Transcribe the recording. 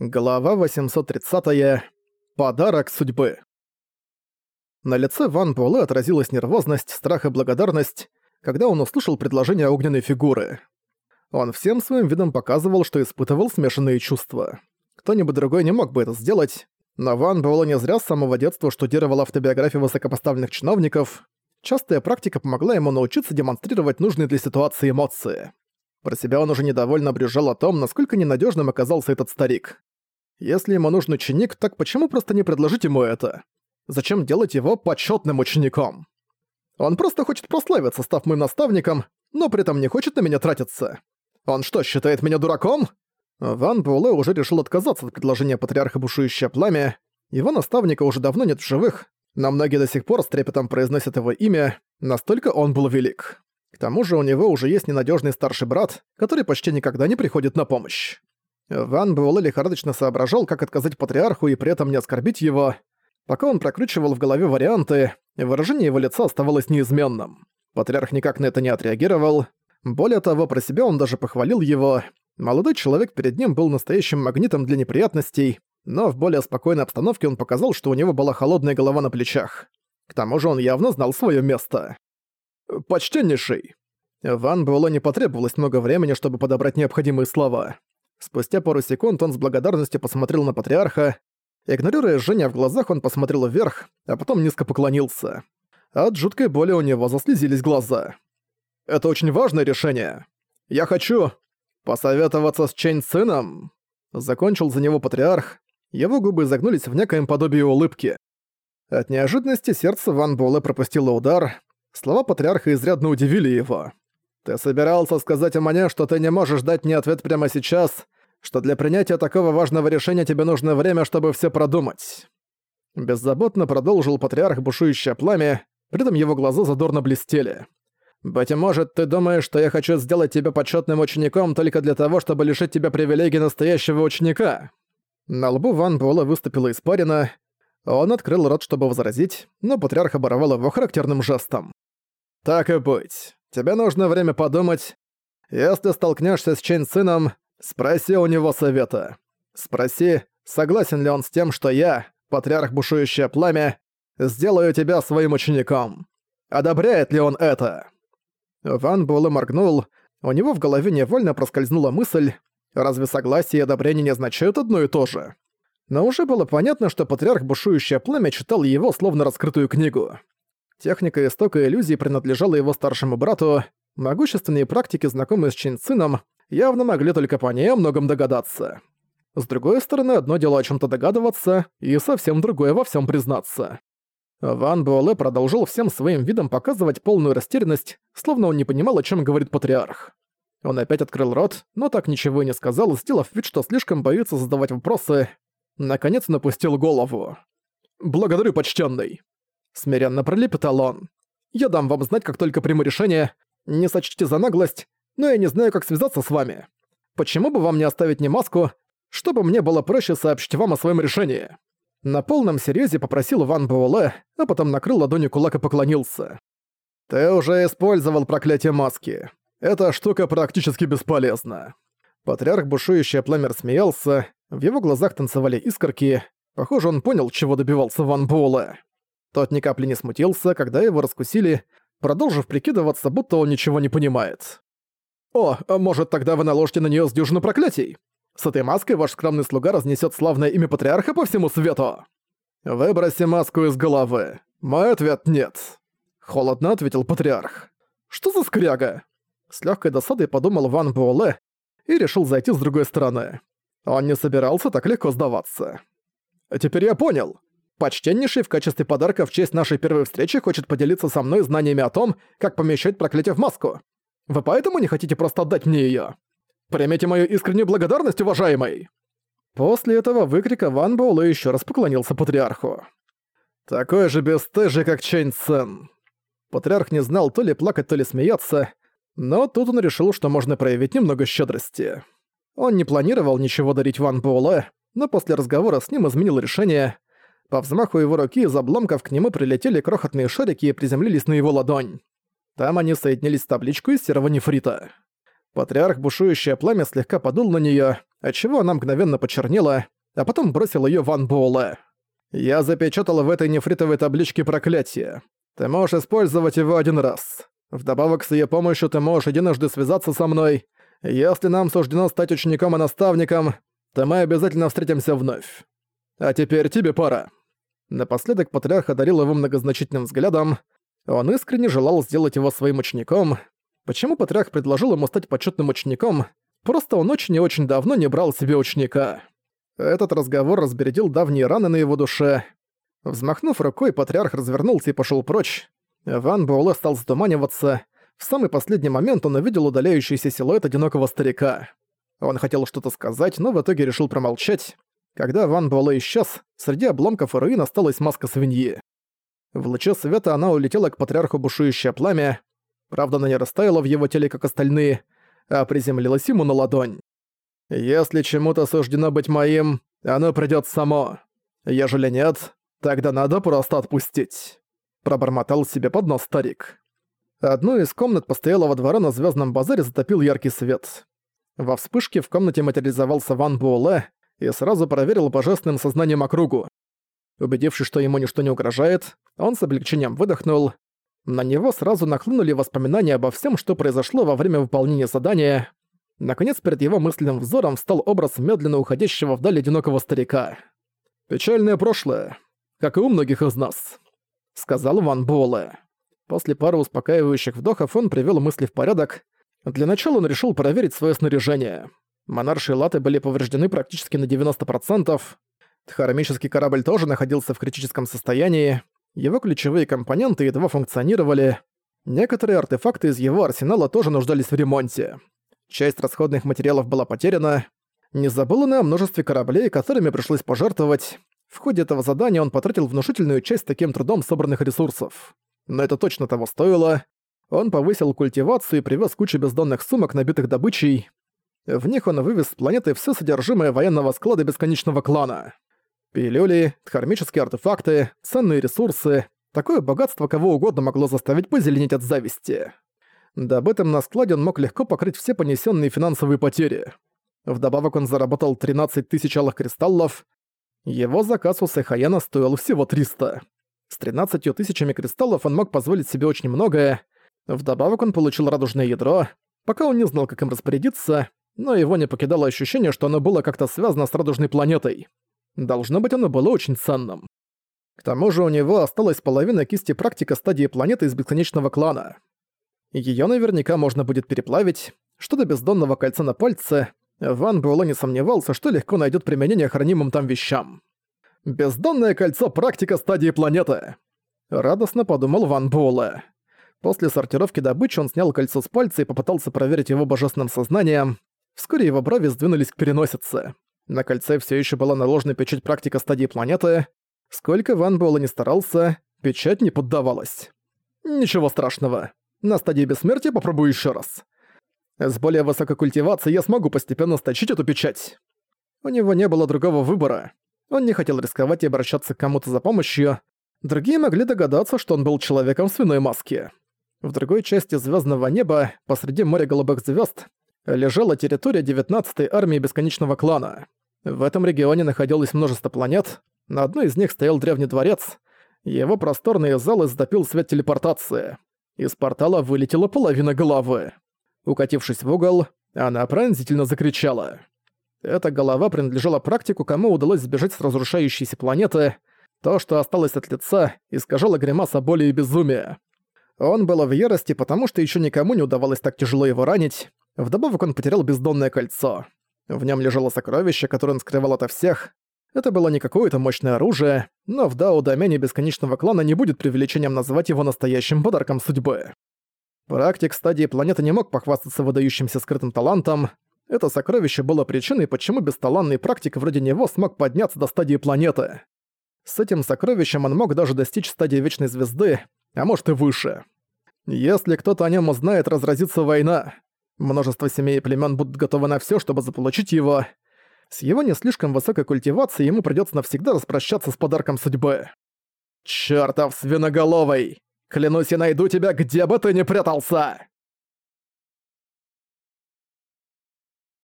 Глава 830. -я. Подарок судьбы. На лице Ван Буэлэ отразилась нервозность, страх и благодарность, когда он услышал предложение огненной фигуры. Он всем своим видом показывал, что испытывал смешанные чувства. Кто-нибудь другой не мог бы это сделать, но Ван Буэлэ не зря с самого детства штудировал автобиографии высокопоставленных чиновников. Частая практика помогла ему научиться демонстрировать нужные для ситуации эмоции. Про себя он уже недовольно брюзжал о том, насколько ненадежным оказался этот старик. Если ему нужен ученик, так почему просто не предложить ему это? Зачем делать его почетным учеником? Он просто хочет прославиться, став моим наставником, но при этом не хочет на меня тратиться. Он что, считает меня дураком? Ван Буэлэ уже решил отказаться от предложения патриарха Бушующее Пламя. Его наставника уже давно нет в живых, но многие до сих пор с трепетом произносят его имя, настолько он был велик. К тому же у него уже есть ненадежный старший брат, который почти никогда не приходит на помощь. Ван Буэлэ лихорадочно соображал, как отказать патриарху и при этом не оскорбить его. Пока он прокручивал в голове варианты, выражение его лица оставалось неизменным. Патриарх никак на это не отреагировал. Более того, про себя он даже похвалил его. Молодой человек перед ним был настоящим магнитом для неприятностей, но в более спокойной обстановке он показал, что у него была холодная голова на плечах. К тому же он явно знал свое место. «Почтеннейший!» Ван Буэлло не потребовалось много времени, чтобы подобрать необходимые слова. Спустя пару секунд он с благодарностью посмотрел на патриарха. Игнорируя Женя в глазах, он посмотрел вверх, а потом низко поклонился. От жуткой боли у него заслезились глаза. «Это очень важное решение. Я хочу посоветоваться с Чэнь сыном», — закончил за него патриарх. Его губы загнулись в некоем подобии улыбки. От неожиданности сердце Ван Буэлэ пропустило удар, Слова патриарха изрядно удивили его. «Ты собирался сказать мне, что ты не можешь дать мне ответ прямо сейчас, что для принятия такого важного решения тебе нужно время, чтобы все продумать». Беззаботно продолжил патриарх бушующее пламя, при этом его глаза задорно блестели. «Быть может, ты думаешь, что я хочу сделать тебя почетным учеником только для того, чтобы лишить тебя привилегий настоящего ученика?» На лбу Ван Буэлла выступила испарина. Он открыл рот, чтобы возразить, но патриарх оборвал его характерным жестом. «Так и быть. Тебе нужно время подумать. Если столкнешься с Чейн сыном, спроси у него совета. Спроси, согласен ли он с тем, что я, патриарх бушующее пламя, сделаю тебя своим учеником. Одобряет ли он это?» Ван Буэлэ моргнул, у него в голове невольно проскользнула мысль, разве согласие и одобрение не означают одно и то же? Но уже было понятно, что патриарх бушующее пламя читал его словно раскрытую книгу. Техника истока иллюзий принадлежала его старшему брату, могущественные практики, знакомые с Чинцином, явно могли только по ней о многом догадаться. С другой стороны, одно дело о чем то догадываться, и совсем другое во всем признаться. Ван Буэлэ продолжил всем своим видом показывать полную растерянность, словно он не понимал, о чем говорит патриарх. Он опять открыл рот, но так ничего и не сказал, сделав вид, что слишком боится задавать вопросы. Наконец напустил голову. «Благодарю, почтенный. Смиренно пролепетал он. «Я дам вам знать, как только приму решение. Не сочтите за наглость, но я не знаю, как связаться с вами. Почему бы вам не оставить не маску, чтобы мне было проще сообщить вам о своем решении?» На полном серьезе попросил Ван Буэлэ, а потом накрыл ладонью кулак и поклонился. «Ты уже использовал проклятие маски. Эта штука практически бесполезна». Патриарх бушующий пламя смеялся, в его глазах танцевали искорки. Похоже, он понял, чего добивался Ван Буэлэ. Тот ни капли не смутился, когда его раскусили, продолжив прикидываться, будто он ничего не понимает. «О, а может, тогда вы наложите на неё с проклятий? С этой маской ваш скромный слуга разнесёт славное имя патриарха по всему свету!» «Выброси маску из головы. Мой ответ — нет», — холодно ответил патриарх. «Что за скряга?» С лёгкой досадой подумал Ван Буэлэ и решил зайти с другой стороны. Он не собирался так легко сдаваться. «Теперь я понял. Почтеннейший в качестве подарка в честь нашей первой встречи хочет поделиться со мной знаниями о том, как помещать проклятие в маску. Вы поэтому не хотите просто отдать мне её? Примите мою искреннюю благодарность, уважаемый!» После этого выкрика Ван Боулэ ещё раз поклонился патриарху. «Такой же бесстыжий, как Чэнь Цен». Патриарх не знал то ли плакать, то ли смеяться, но тут он решил, что можно проявить немного щедрости. Он не планировал ничего дарить Ван Буэлэ, но после разговора с ним изменил решение, по взмаху его руки из обломков к нему прилетели крохотные шарики и приземлились на его ладонь. Там они соединились в табличку из серого нефрита. Патриарх бушующее пламя слегка подул на неё, отчего она мгновенно почернела, а потом бросил её Ван Буэлэ. «Я запечатала в этой нефритовой табличке проклятие. Ты можешь использовать его один раз. Вдобавок с её помощью ты можешь единожды связаться со мной. Если нам суждено стать учеником и наставником, то мы обязательно встретимся вновь. А теперь тебе пора». Напоследок патриарх одарил его многозначительным взглядом. Он искренне желал сделать его своим учеником. Почему патриарх предложил ему стать почетным учеником? Просто он очень и очень давно не брал себе ученика. Этот разговор разбередил давние раны на его душе. Взмахнув рукой, патриарх развернулся и пошел прочь. Ван Буэлэ стал затуманиваться. В самый последний момент он увидел удаляющийся силуэт одинокого старика. Он хотел что-то сказать, но в итоге решил промолчать. Когда Ван Буэлэ исчез, среди обломков и руин осталась маска свиньи. В луче света она улетела к патриарху бушующее пламя. Правда, она не растаяла в его теле, как остальные, а приземлилась ему на ладонь. «Если чему-то суждено быть моим, оно придёт само. Ежели нет, тогда надо просто отпустить», — пробормотал себе под нос старик. Одну из комнат постоялого двора на Звёздном базаре затопил яркий свет. Во вспышке в комнате материализовался Ван Буэлэ, и сразу проверил божественным сознанием округу. Убедившись, что ему ничто не угрожает, он с облегчением выдохнул. На него сразу нахлынули воспоминания обо всем, что произошло во время выполнения задания. Наконец, перед его мысленным взором встал образ медленно уходящего вдаль одинокого старика. «Печальное прошлое, как и у многих из нас», — сказал Ван Буэлэ. После пары успокаивающих вдохов он привел мысли в порядок. Для начала он решил проверить свое снаряжение. Монарши латы были повреждены практически на 90%. Тхарамический корабль тоже находился в критическом состоянии. Его ключевые компоненты едва функционировали. Некоторые артефакты из его арсенала тоже нуждались в ремонте. Часть расходных материалов была потеряна. Не забыл он о множестве кораблей, которыми пришлось пожертвовать. В ходе этого задания он потратил внушительную часть таким трудом собранных ресурсов. Но это точно того стоило. Он повысил культивацию и привез кучу бездонных сумок, набитых добычей. В них он вывез с планеты все содержимое военного склада бесконечного клана. Пилюли, дхармические артефакты, ценные ресурсы. Такое богатство кого угодно могло заставить позеленеть от зависти. Добытым на складе он мог легко покрыть все понесенные финансовые потери. Вдобавок он заработал 13 тысяч алых кристаллов. Его заказ у Сэхаяна стоил всего 300. С 13 тысячами кристаллов он мог позволить себе очень многое. Вдобавок он получил радужное ядро. Пока он не знал, как им распорядиться, но его не покидало ощущение, что оно было как-то связано с радужной планетой. Должно быть, оно было очень ценным. К тому же у него осталась половина кисти практика стадии планеты из бесконечного клана. Её наверняка можно будет переплавить. Что до бездонного кольца на пальце, Ван Буэлэ не сомневался, что легко найдет применение хранимым там вещам. «Бездонное кольцо практика стадии планеты!» Радостно подумал Ван Буэлэ. После сортировки добычи он снял кольцо с пальца и попытался проверить его божественным сознанием. Вскоре его брови сдвинулись к переносице. На кольце все еще была наложена печать практика стадии планеты. Сколько Ван Буэлла не старался, печать не поддавалась. Ничего страшного. На стадии бессмертия попробую еще раз. С более высокой культивацией я смогу постепенно сточить эту печать. У него не было другого выбора. Он не хотел рисковать и обращаться к кому-то за помощью. Другие могли догадаться, что он был человеком в свиной маске. В другой части звездного неба, посреди моря голубых звезд, лежала территория 19-й армии Бесконечного Клана. В этом регионе находилось множество планет, на одной из них стоял древний дворец, его просторные залы затопил свет телепортации. Из портала вылетела половина головы. Укатившись в угол, она пронзительно закричала. Эта голова принадлежала практику, кому удалось сбежать с разрушающейся планеты. То, что осталось от лица, искажало гримаса боли и безумия. Он был в ярости, потому что еще никому не удавалось так тяжело его ранить, Вдобавок он потерял бездонное кольцо. В нем лежало сокровище, которое он скрывал ото всех. Это было не какое-то мощное оружие, но в дао-домене бесконечного клана не будет преувеличением назвать его настоящим подарком судьбы. Практик стадии планеты не мог похвастаться выдающимся скрытым талантом. Это сокровище было причиной, почему бесталанный практик вроде него смог подняться до стадии планеты. С этим сокровищем он мог даже достичь стадии Вечной Звезды, а может и выше. Если кто-то о нем узнает, разразится война. Множество семей и племен будут готовы на все, чтобы заполучить его. С его не слишком высокой культивацией ему придется навсегда распрощаться с подарком судьбы. «Чёртов свиноголовый! Клянусь, я найду тебя, где бы ты ни прятался!»